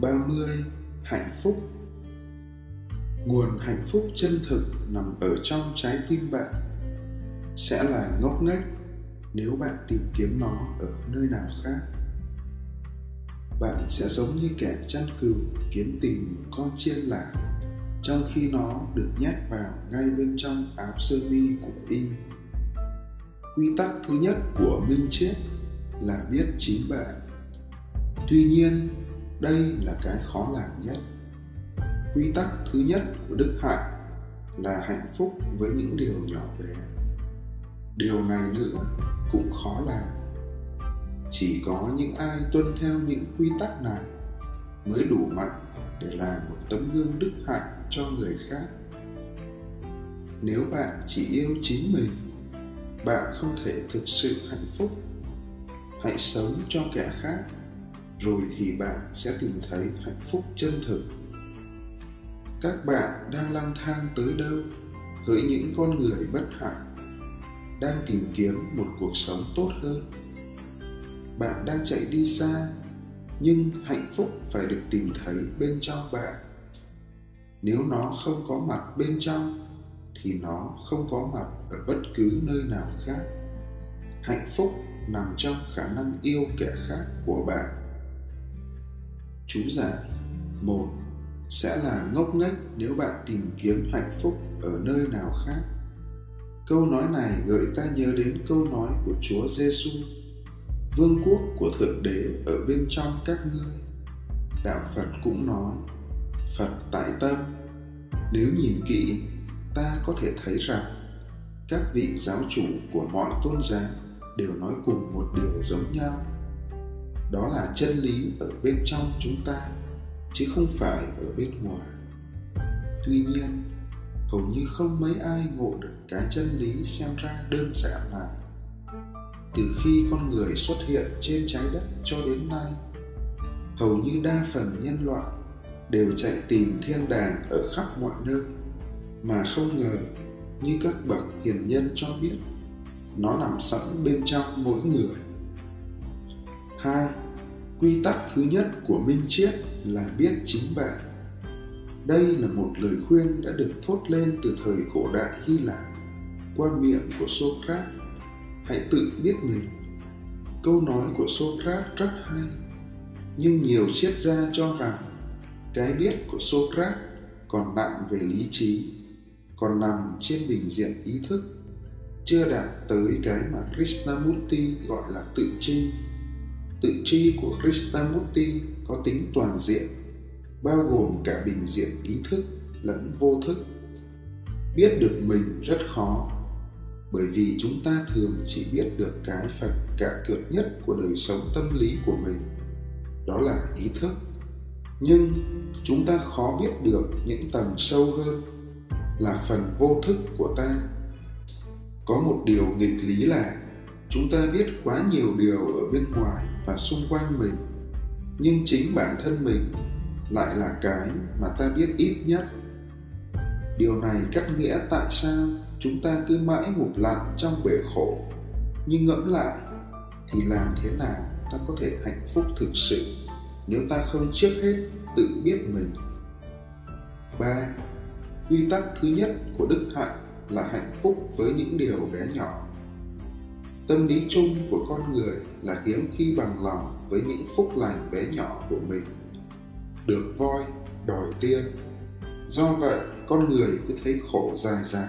30. Hạnh phúc. Nguồn hạnh phúc chân thực nằm ở trong trái tim bạn Sẽ là ngốc nghếch nếu bạn tìm kiếm nó ở nơi nào khác. Bạn sẽ giống như kẻ chăn cừu kiếm tìm một con chiên lạc, trong khi nó được nhét vào ngay bên trong áo sơ mi của y. Quy tắc thứ nhất của minh triết là biết chính bạn. Tuy nhiên đây là cái khó làm nhất. Quy tắc thứ nhất của đức hạnh là hạnh phúc với những điều nhỏ bé. Điều này nữa cũng khó làm. Chỉ có những ai tuân theo những quy tắc này mới đủ mạnh để làm một tấm gương đức hạnh cho người khác. Nếu bạn chỉ yêu chính mình, bạn không thể thực sự hạnh phúc. Hãy sống cho kẻ khác rồi thì bạn sẽ tìm thấy hạnh phúc chân thực. Các bạn đang lang thang tới đâu? Hỡi những con người bất hạnh, đang tìm kiếm một cuộc sống tốt hơn. Bạn đang chạy đi xa, nhưng hạnh phúc phải được tìm thấy bên trong bạn. Nếu nó không có mặt bên trong, thì nó không có mặt ở bất cứ nơi nào khác. Hạnh phúc nằm trong khả năng yêu kẻ khác của bạn chú giải một, sẽ là ngốc nghếch nếu bạn tìm kiếm hạnh phúc ở nơi nào khác. Câu nói này gợi ta nhớ đến câu nói của chúa giêsu vương quốc của thượng đế ở bên trong các ngươi. Đạo phật cũng nói, phật tại tâm. Nếu nhìn kỹ, ta có thể thấy rằng, các vị giáo chủ của mọi tôn giáo đều nói cùng một điều giống nhau đó là chân lý ở bên trong chúng ta, chứ không phải ở bên ngoài. Tuy nhiên, hầu như không mấy ai ngộ được cái chân lý xem ra đơn giản này. Từ khi con người xuất hiện trên trái đất cho đến nay, hầu như đa phần nhân loại đều chạy tìm thiên đàng ở khắp mọi nơi, mà không ngờ như các bậc hiền nhân cho biết, nó nằm sẵn bên trong mỗi người hai, quy tắc thứ nhất của minh triết là biết chính bạn. Đây là một lời khuyên đã được thốt lên từ thời cổ đại hy lạp qua miệng của socrates hãy tự biết mình. Câu nói của socrates rất hay, nhưng nhiều triết gia cho rằng cái biết của socrates còn nặng về lý trí, còn nằm trên bình diện ý thức, chưa đạt tới cái mà krishnamurti gọi là tự tri tự tri của krishnamurti có tính toàn diện, bao gồm cả bình diện ý thức lẫn vô thức. Biết được mình rất khó, bởi vì chúng ta thường chỉ biết được cái phần cạn cược nhất của đời sống tâm lý của mình, đó là ý thức. Nhưng chúng ta khó biết được những tầng sâu hơn là phần vô thức của ta. Có một điều nghịch lý là chúng ta biết quá nhiều điều ở bên ngoài và xung quanh mình, nhưng chính bản thân mình lại là cái mà ta biết ít nhất. Điều này cắt nghĩa tại sao chúng ta cứ mãi ngụp lặn trong bể khổ, nhưng ngẫm lại thì làm thế nào ta có thể hạnh phúc thực sự nếu ta không trước hết tự biết mình? Ba, quy tắc thứ nhất của đức hạnh là hạnh phúc với những điều bé nhỏ tâm lý chung của con người là hiếm khi bằng lòng với những phúc lành bé nhỏ của mình. Được voi, đòi tiên do vậy, con người cứ thấy khổ dài dài